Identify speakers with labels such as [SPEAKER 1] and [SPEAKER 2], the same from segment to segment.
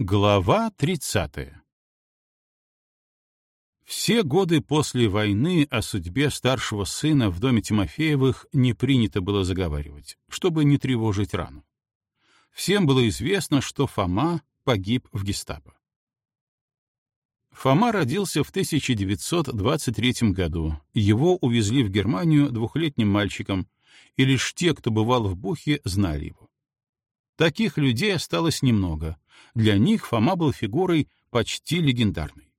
[SPEAKER 1] Глава 30 Все годы после войны о судьбе старшего сына в доме Тимофеевых не принято было заговаривать, чтобы не тревожить рану. Всем было известно, что Фома погиб в гестапо. Фома родился в 1923 году. Его увезли в Германию двухлетним мальчиком, и лишь те, кто бывал в Бухе, знали его. Таких людей осталось немного. Для них Фома был фигурой почти легендарной.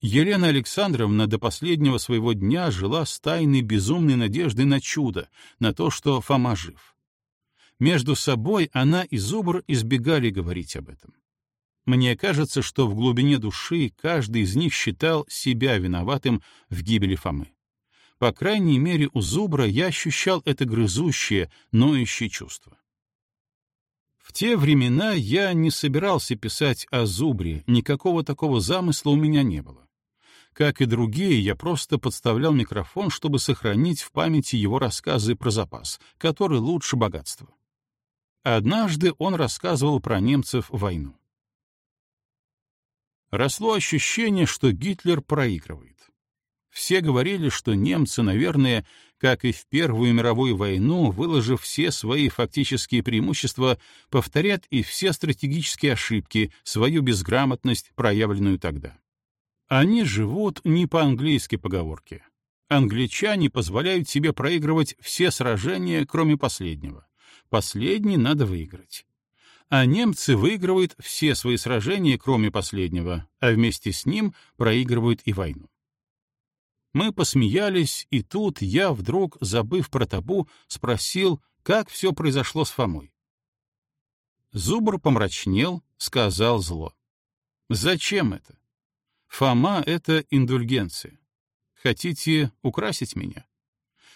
[SPEAKER 1] Елена Александровна до последнего своего дня жила с тайной безумной надеждой на чудо, на то, что Фома жив. Между собой она и Зубр избегали говорить об этом. Мне кажется, что в глубине души каждый из них считал себя виноватым в гибели Фомы. По крайней мере, у Зубра я ощущал это грызущее, ноющее чувство. В те времена я не собирался писать о Зубре, никакого такого замысла у меня не было. Как и другие, я просто подставлял микрофон, чтобы сохранить в памяти его рассказы про запас, который лучше богатства. Однажды он рассказывал про немцев войну росло ощущение, что Гитлер проигрывает. Все говорили, что немцы, наверное, как и в Первую мировую войну, выложив все свои фактические преимущества, повторят и все стратегические ошибки, свою безграмотность, проявленную тогда. Они живут не по английской поговорке. Англичане позволяют себе проигрывать все сражения, кроме последнего. Последний надо выиграть а немцы выигрывают все свои сражения, кроме последнего, а вместе с ним проигрывают и войну. Мы посмеялись, и тут я вдруг, забыв про табу, спросил, как все произошло с Фомой. Зубр помрачнел, сказал зло. «Зачем это? Фома — это индульгенция. Хотите украсить меня?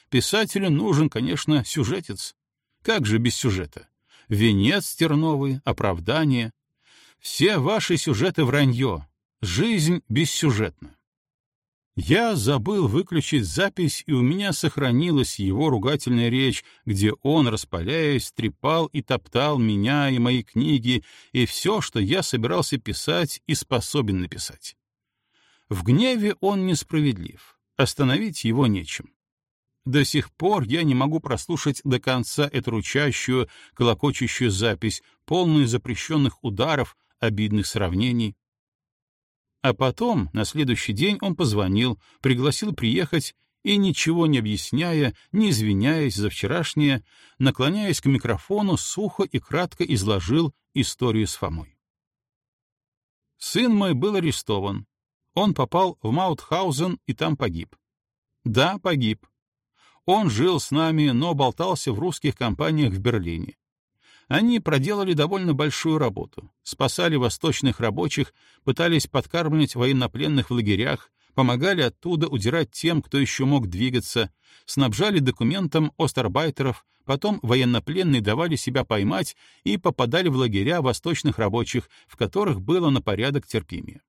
[SPEAKER 1] Писателю нужен, конечно, сюжетец. Как же без сюжета? венец терновый, оправдание. Все ваши сюжеты вранье. Жизнь бессюжетна. Я забыл выключить запись, и у меня сохранилась его ругательная речь, где он, распаляясь, трепал и топтал меня и мои книги, и все, что я собирался писать и способен написать. В гневе он несправедлив, остановить его нечем. До сих пор я не могу прослушать до конца эту ручащую, колокочущую запись, полную запрещенных ударов, обидных сравнений. А потом, на следующий день, он позвонил, пригласил приехать и, ничего не объясняя, не извиняясь за вчерашнее, наклоняясь к микрофону, сухо и кратко изложил историю с Фомой. Сын мой был арестован. Он попал в Маутхаузен и там погиб. Да, погиб. Он жил с нами, но болтался в русских компаниях в Берлине. Они проделали довольно большую работу. Спасали восточных рабочих, пытались подкармливать военнопленных в лагерях, помогали оттуда удирать тем, кто еще мог двигаться, снабжали документом остарбайтеров, потом военнопленные давали себя поймать и попадали в лагеря восточных рабочих, в которых было на порядок терпимее.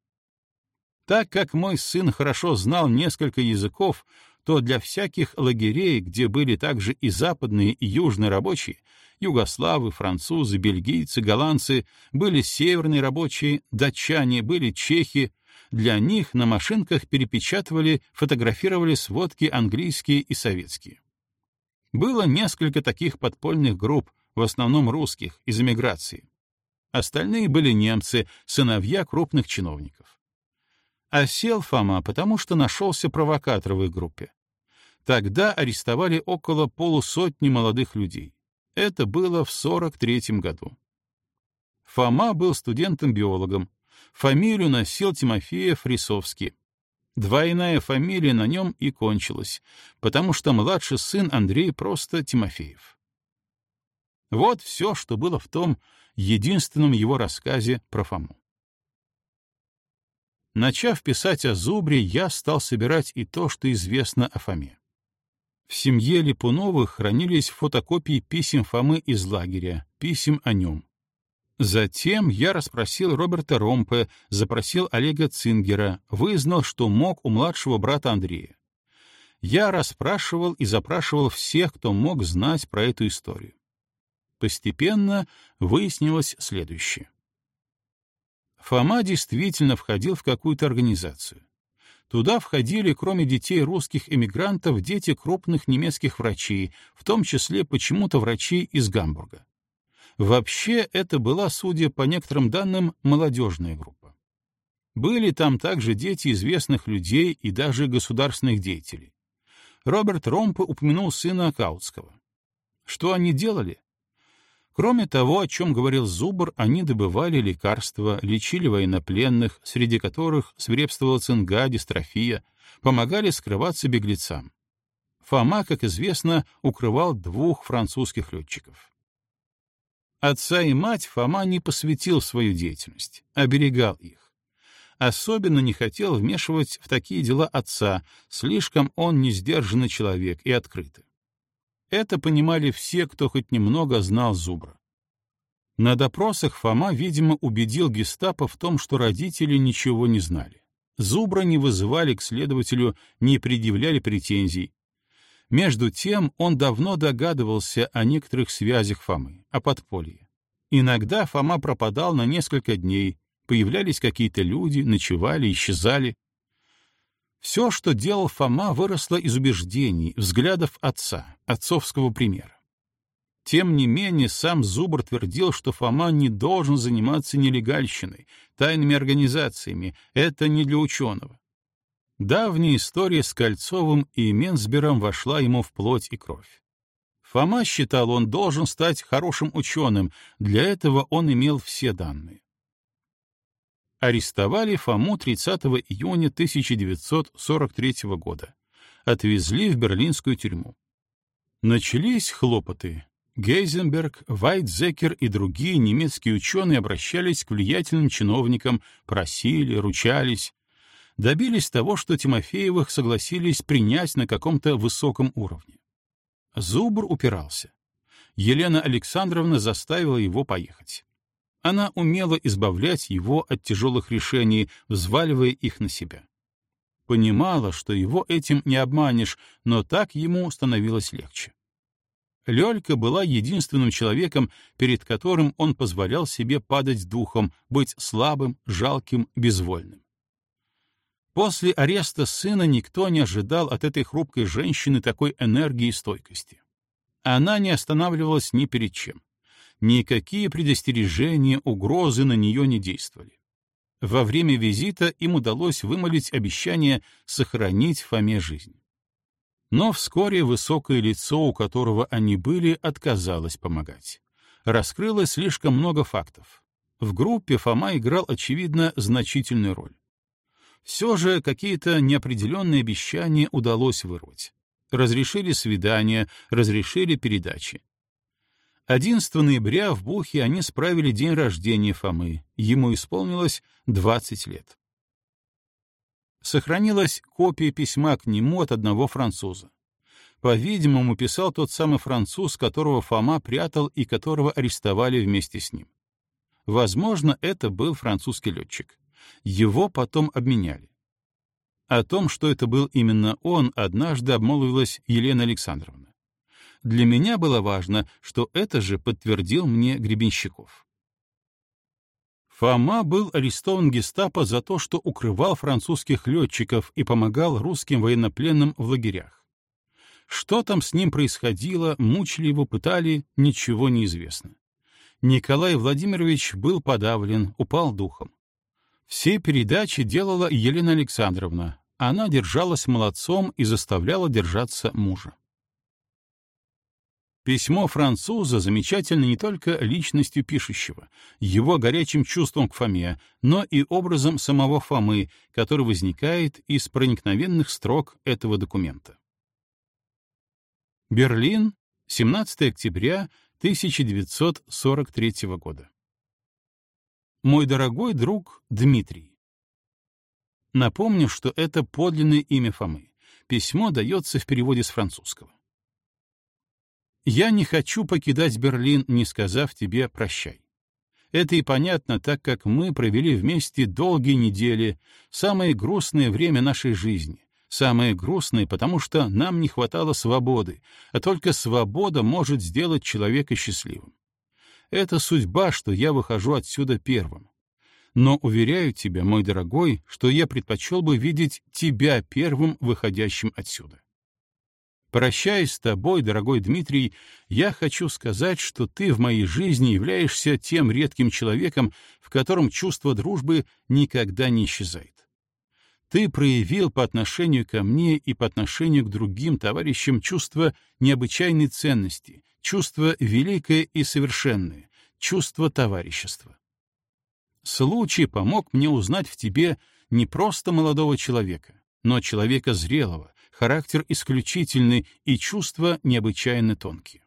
[SPEAKER 1] Так как мой сын хорошо знал несколько языков, то для всяких лагерей, где были также и западные, и южные рабочие, югославы, французы, бельгийцы, голландцы, были северные рабочие, датчане, были чехи, для них на машинках перепечатывали, фотографировали сводки английские и советские. Было несколько таких подпольных групп, в основном русских, из эмиграции. Остальные были немцы, сыновья крупных чиновников. А сел Фома, потому что нашелся провокатор в их группе. Тогда арестовали около полусотни молодых людей. Это было в 43-м году. Фома был студентом-биологом. Фамилию носил Тимофеев Рисовский. Двойная фамилия на нем и кончилась, потому что младший сын Андрей просто Тимофеев. Вот все, что было в том единственном его рассказе про Фому. Начав писать о Зубре, я стал собирать и то, что известно о Фоме. В семье Липуновых хранились фотокопии писем Фомы из лагеря, писем о нем. Затем я расспросил Роберта Ромпе, запросил Олега Цингера, вызнал, что мог у младшего брата Андрея. Я расспрашивал и запрашивал всех, кто мог знать про эту историю. Постепенно выяснилось следующее. Фома действительно входил в какую-то организацию. Туда входили, кроме детей русских эмигрантов, дети крупных немецких врачей, в том числе почему-то врачей из Гамбурга. Вообще, это была, судя по некоторым данным, молодежная группа. Были там также дети известных людей и даже государственных деятелей. Роберт Ромпе упомянул сына Каутского. Что они делали? Кроме того, о чем говорил Зубр, они добывали лекарства, лечили военнопленных, среди которых свирепствовала цинга, дистрофия, помогали скрываться беглецам. Фома, как известно, укрывал двух французских летчиков. Отца и мать Фома не посвятил свою деятельность, оберегал их. Особенно не хотел вмешивать в такие дела отца, слишком он несдержанный человек и открытый. Это понимали все, кто хоть немного знал Зубра. На допросах Фома, видимо, убедил гестапо в том, что родители ничего не знали. Зубра не вызывали к следователю, не предъявляли претензий. Между тем он давно догадывался о некоторых связях Фомы, о подполье. Иногда Фома пропадал на несколько дней, появлялись какие-то люди, ночевали, исчезали. Все, что делал Фома, выросло из убеждений, взглядов отца, отцовского примера. Тем не менее, сам Зубр твердил, что Фома не должен заниматься нелегальщиной, тайными организациями, это не для ученого. Давняя история с Кольцовым и Менсбером вошла ему в плоть и кровь. Фома считал, он должен стать хорошим ученым, для этого он имел все данные арестовали Фому 30 июня 1943 года. Отвезли в берлинскую тюрьму. Начались хлопоты. Гейзенберг, Вайтзекер и другие немецкие ученые обращались к влиятельным чиновникам, просили, ручались. Добились того, что Тимофеевых согласились принять на каком-то высоком уровне. Зубр упирался. Елена Александровна заставила его поехать. Она умела избавлять его от тяжелых решений, взваливая их на себя. Понимала, что его этим не обманешь, но так ему становилось легче. Лёлька была единственным человеком, перед которым он позволял себе падать духом, быть слабым, жалким, безвольным. После ареста сына никто не ожидал от этой хрупкой женщины такой энергии и стойкости. Она не останавливалась ни перед чем никакие предостережения, угрозы на нее не действовали. Во время визита им удалось вымолить обещание сохранить Фоме жизнь. Но вскоре высокое лицо, у которого они были, отказалось помогать. Раскрылось слишком много фактов. В группе Фома играл, очевидно, значительную роль. Все же какие-то неопределенные обещания удалось вырвать. Разрешили свидания, разрешили передачи. 11 ноября в Бухе они справили день рождения Фомы. Ему исполнилось 20 лет. Сохранилась копия письма к нему от одного француза. По-видимому, писал тот самый француз, которого Фома прятал и которого арестовали вместе с ним. Возможно, это был французский летчик. Его потом обменяли. О том, что это был именно он, однажды обмолвилась Елена Александровна. Для меня было важно, что это же подтвердил мне Гребенщиков. Фома был арестован гестапо за то, что укрывал французских летчиков и помогал русским военнопленным в лагерях. Что там с ним происходило, мучили его, пытали, ничего не известно. Николай Владимирович был подавлен, упал духом. Все передачи делала Елена Александровна. Она держалась молодцом и заставляла держаться мужа. Письмо француза замечательно не только личностью пишущего, его горячим чувством к Фоме, но и образом самого Фомы, который возникает из проникновенных строк этого документа. Берлин, 17 октября 1943 года. Мой дорогой друг Дмитрий. Напомню, что это подлинное имя Фомы. Письмо дается в переводе с французского. Я не хочу покидать Берлин, не сказав тебе «прощай». Это и понятно, так как мы провели вместе долгие недели, самое грустное время нашей жизни. Самое грустное, потому что нам не хватало свободы, а только свобода может сделать человека счастливым. Это судьба, что я выхожу отсюда первым. Но уверяю тебя, мой дорогой, что я предпочел бы видеть тебя первым выходящим отсюда. Прощаясь с тобой, дорогой Дмитрий, я хочу сказать, что ты в моей жизни являешься тем редким человеком, в котором чувство дружбы никогда не исчезает. Ты проявил по отношению ко мне и по отношению к другим товарищам чувство необычайной ценности, чувство великое и совершенное, чувство товарищества. Случай помог мне узнать в тебе не просто молодого человека, но человека зрелого, характер исключительный и чувства необычайно тонкие.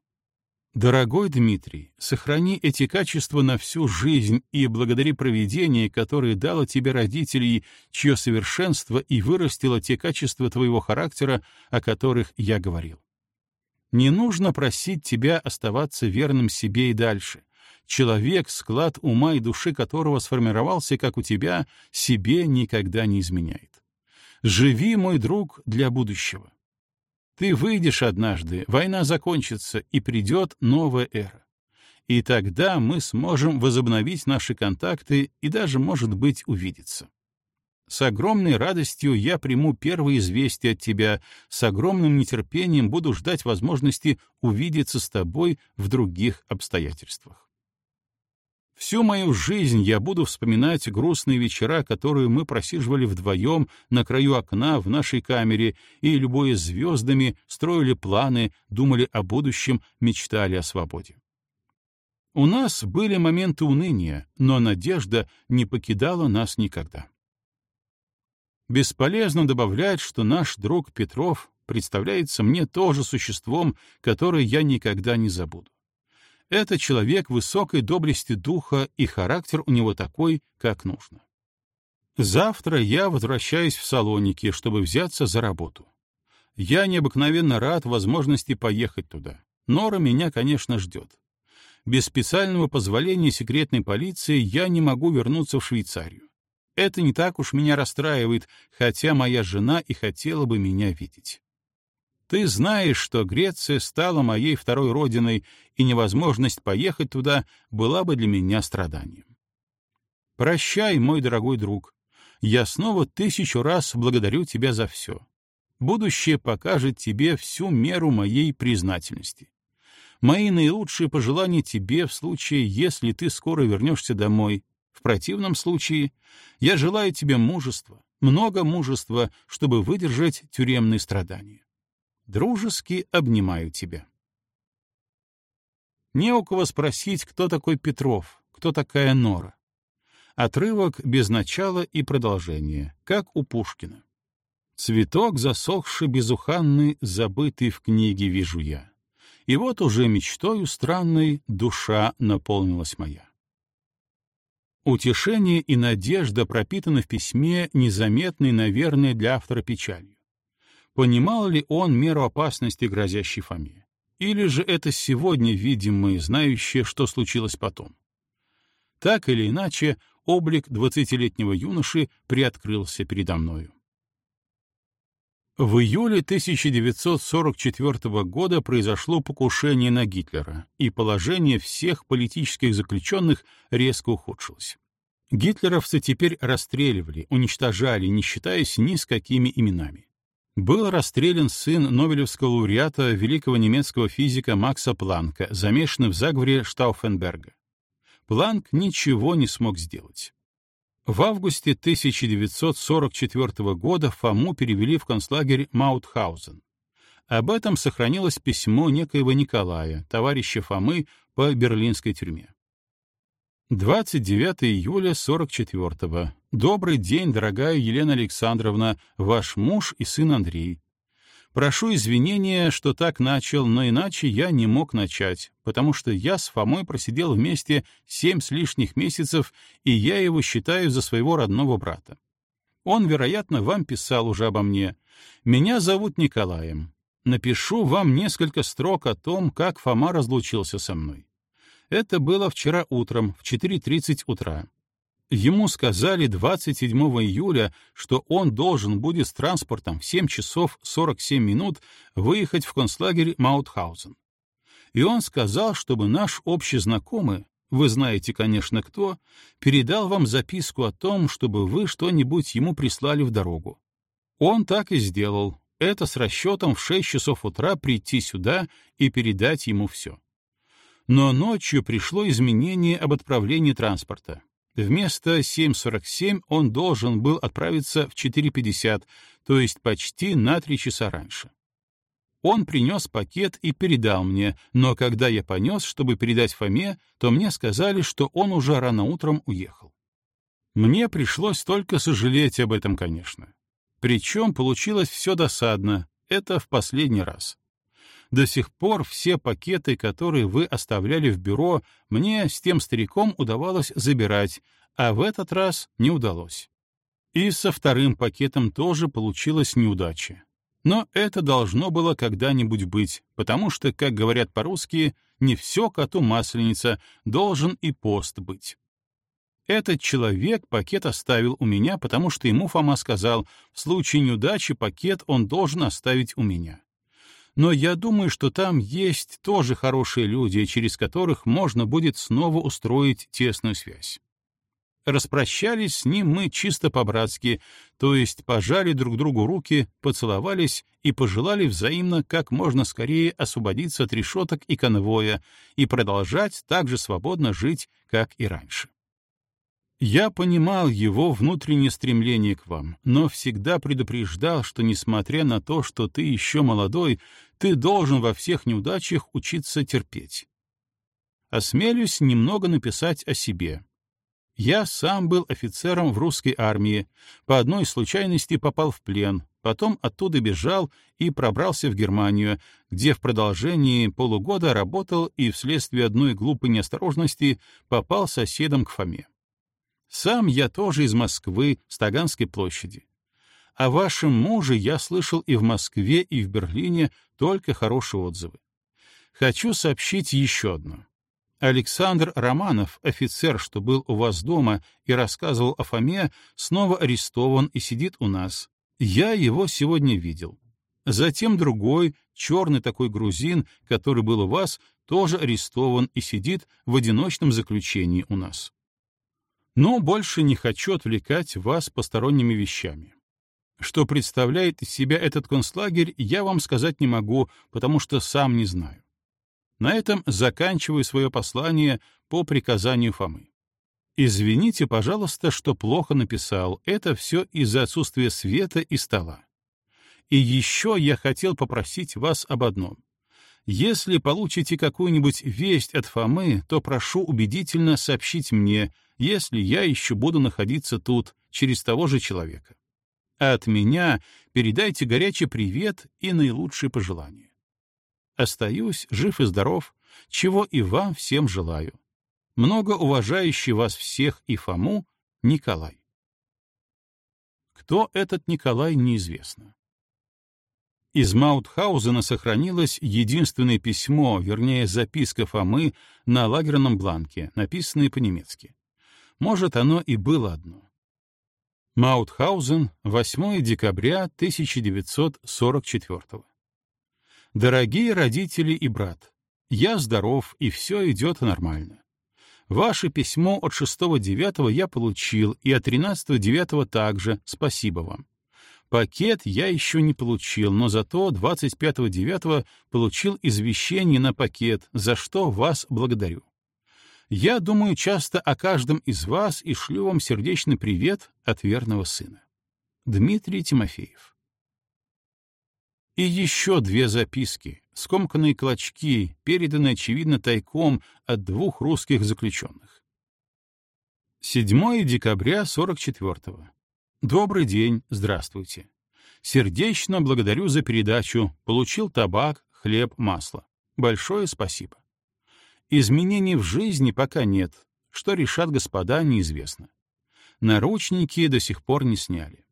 [SPEAKER 1] Дорогой Дмитрий, сохрани эти качества на всю жизнь и благодари провидение, которое дало тебе родителей, чье совершенство и вырастило те качества твоего характера, о которых я говорил. Не нужно просить тебя оставаться верным себе и дальше. Человек, склад ума и души которого сформировался, как у тебя, себе никогда не изменяет. Живи, мой друг, для будущего. Ты выйдешь однажды, война закончится, и придет новая эра. И тогда мы сможем возобновить наши контакты и даже, может быть, увидеться. С огромной радостью я приму первые известия от тебя, с огромным нетерпением буду ждать возможности увидеться с тобой в других обстоятельствах. Всю мою жизнь я буду вспоминать грустные вечера, которые мы просиживали вдвоем на краю окна в нашей камере и, любое звездами, строили планы, думали о будущем, мечтали о свободе. У нас были моменты уныния, но надежда не покидала нас никогда. Бесполезно добавлять, что наш друг Петров представляется мне тоже существом, которое я никогда не забуду. Это человек высокой доблести духа, и характер у него такой, как нужно. Завтра я возвращаюсь в Салоники, чтобы взяться за работу. Я необыкновенно рад возможности поехать туда. Нора меня, конечно, ждет. Без специального позволения секретной полиции я не могу вернуться в Швейцарию. Это не так уж меня расстраивает, хотя моя жена и хотела бы меня видеть. Ты знаешь, что Греция стала моей второй родиной, и невозможность поехать туда была бы для меня страданием. Прощай, мой дорогой друг. Я снова тысячу раз благодарю тебя за все. Будущее покажет тебе всю меру моей признательности. Мои наилучшие пожелания тебе в случае, если ты скоро вернешься домой. В противном случае я желаю тебе мужества, много мужества, чтобы выдержать тюремные страдания. Дружески обнимаю тебя. Не у кого спросить, кто такой Петров, кто такая Нора. Отрывок без начала и продолжения, как у Пушкина. Цветок засохший безуханный, забытый в книге вижу я. И вот уже мечтою странной душа наполнилась моя. Утешение и надежда пропитаны в письме, незаметной, наверное, для автора печалью понимал ли он меру опасности, грозящей Фоме? Или же это сегодня видим мы, знающие, что случилось потом? Так или иначе, облик двадцатилетнего юноши приоткрылся передо мною. В июле 1944 года произошло покушение на Гитлера, и положение всех политических заключенных резко ухудшилось. Гитлеровцы теперь расстреливали, уничтожали, не считаясь ни с какими именами был расстрелян сын Нобелевского лауреата, великого немецкого физика Макса Планка, замешанный в заговоре Штауфенберга. Планк ничего не смог сделать. В августе 1944 года Фому перевели в концлагерь Маутхаузен. Об этом сохранилось письмо некоего Николая, товарища Фомы по берлинской тюрьме. 29 июля 44-го. Добрый день, дорогая Елена Александровна, ваш муж и сын Андрей. Прошу извинения, что так начал, но иначе я не мог начать, потому что я с Фомой просидел вместе семь с лишних месяцев, и я его считаю за своего родного брата. Он, вероятно, вам писал уже обо мне. Меня зовут Николаем. Напишу вам несколько строк о том, как Фома разлучился со мной. Это было вчера утром, в 4.30 утра. Ему сказали 27 июля, что он должен будет с транспортом в 7 часов 47 минут выехать в концлагерь Маутхаузен. И он сказал, чтобы наш общий знакомый, вы знаете, конечно, кто, передал вам записку о том, чтобы вы что-нибудь ему прислали в дорогу. Он так и сделал. Это с расчетом в 6 часов утра прийти сюда и передать ему все. Но ночью пришло изменение об отправлении транспорта. Вместо 7.47 он должен был отправиться в 4.50, то есть почти на три часа раньше. Он принес пакет и передал мне, но когда я понес, чтобы передать Фоме, то мне сказали, что он уже рано утром уехал. Мне пришлось только сожалеть об этом, конечно. Причем получилось все досадно, это в последний раз. До сих пор все пакеты, которые вы оставляли в бюро, мне с тем стариком удавалось забирать, а в этот раз не удалось. И со вторым пакетом тоже получилась неудача. Но это должно было когда-нибудь быть, потому что, как говорят по-русски, не все коту масленица, должен и пост быть. Этот человек пакет оставил у меня, потому что ему Фома сказал, в случае неудачи пакет он должен оставить у меня. Но я думаю, что там есть тоже хорошие люди, через которых можно будет снова устроить тесную связь. Распрощались с ним мы чисто по-братски, то есть пожали друг другу руки, поцеловались и пожелали взаимно как можно скорее освободиться от решеток и конвоя и продолжать так же свободно жить, как и раньше. Я понимал его внутреннее стремление к вам, но всегда предупреждал, что, несмотря на то, что ты еще молодой, ты должен во всех неудачах учиться терпеть. Осмелюсь немного написать о себе, я сам был офицером в русской армии, по одной случайности попал в плен, потом оттуда бежал и пробрался в Германию, где в продолжении полугода работал и вследствие одной глупой неосторожности попал соседом к Фоме. Сам я тоже из Москвы, с Таганской площади. О вашем муже я слышал и в Москве, и в Берлине только хорошие отзывы. Хочу сообщить еще одно. Александр Романов, офицер, что был у вас дома и рассказывал о Фоме, снова арестован и сидит у нас. Я его сегодня видел. Затем другой, черный такой грузин, который был у вас, тоже арестован и сидит в одиночном заключении у нас. Но больше не хочу отвлекать вас посторонними вещами. Что представляет из себя этот концлагерь, я вам сказать не могу, потому что сам не знаю. На этом заканчиваю свое послание по приказанию Фомы. Извините, пожалуйста, что плохо написал. Это все из-за отсутствия света и стола. И еще я хотел попросить вас об одном. Если получите какую-нибудь весть от Фомы, то прошу убедительно сообщить мне, если я еще буду находиться тут, через того же человека. А от меня передайте горячий привет и наилучшие пожелания. Остаюсь жив и здоров, чего и вам всем желаю. Много уважающий вас всех и Фому Николай. Кто этот Николай, неизвестно. Из Маутхаузена сохранилось единственное письмо, вернее, записка Фомы на лагерном бланке, написанное по-немецки. Может, оно и было одно. Маутхаузен, 8 декабря 1944 Дорогие родители и брат, я здоров, и все идет нормально. Ваше письмо от 6-9 я получил, и от 13-9 также, спасибо вам. Пакет я еще не получил, но зато 25-9 получил извещение на пакет, за что вас благодарю. Я думаю часто о каждом из вас и шлю вам сердечный привет от верного сына. Дмитрий Тимофеев и еще две записки, скомканные клочки, переданные, очевидно, тайком от двух русских заключенных. 7 декабря 44-го. Добрый день, здравствуйте. Сердечно благодарю за передачу. Получил табак, хлеб, масло. Большое спасибо. Изменений в жизни пока нет. Что решат господа, неизвестно. Наручники до сих пор не сняли.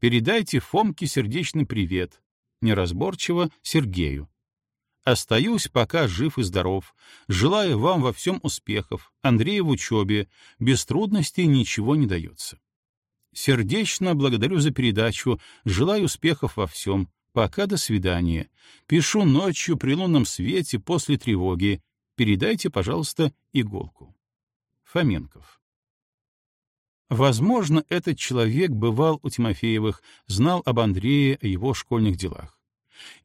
[SPEAKER 1] Передайте Фомке сердечный привет неразборчиво Сергею. Остаюсь пока жив и здоров. Желаю вам во всем успехов. Андрею в учебе. Без трудностей ничего не дается. Сердечно благодарю за передачу. Желаю успехов во всем. Пока до свидания. Пишу ночью при лунном свете после тревоги. Передайте, пожалуйста, иголку. Фоменков. Возможно, этот человек бывал у Тимофеевых, знал об Андрее, о его школьных делах.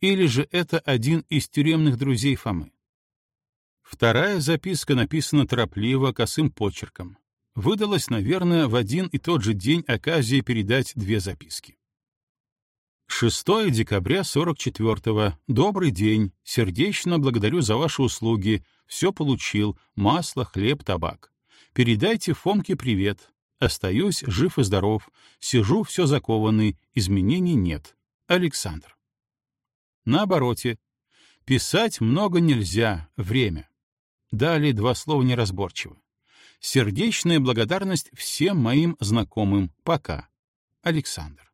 [SPEAKER 1] Или же это один из тюремных друзей Фомы. Вторая записка написана торопливо, косым почерком. Выдалась, наверное, в один и тот же день оказия передать две записки. 6 декабря 44-го. Добрый день. Сердечно благодарю за ваши услуги. Все получил. Масло, хлеб, табак. Передайте Фомке привет. Остаюсь жив и здоров. Сижу все закованный. Изменений нет. Александр. На обороте. Писать много нельзя. Время. Далее два слова неразборчиво. Сердечная благодарность всем моим знакомым. Пока. Александр.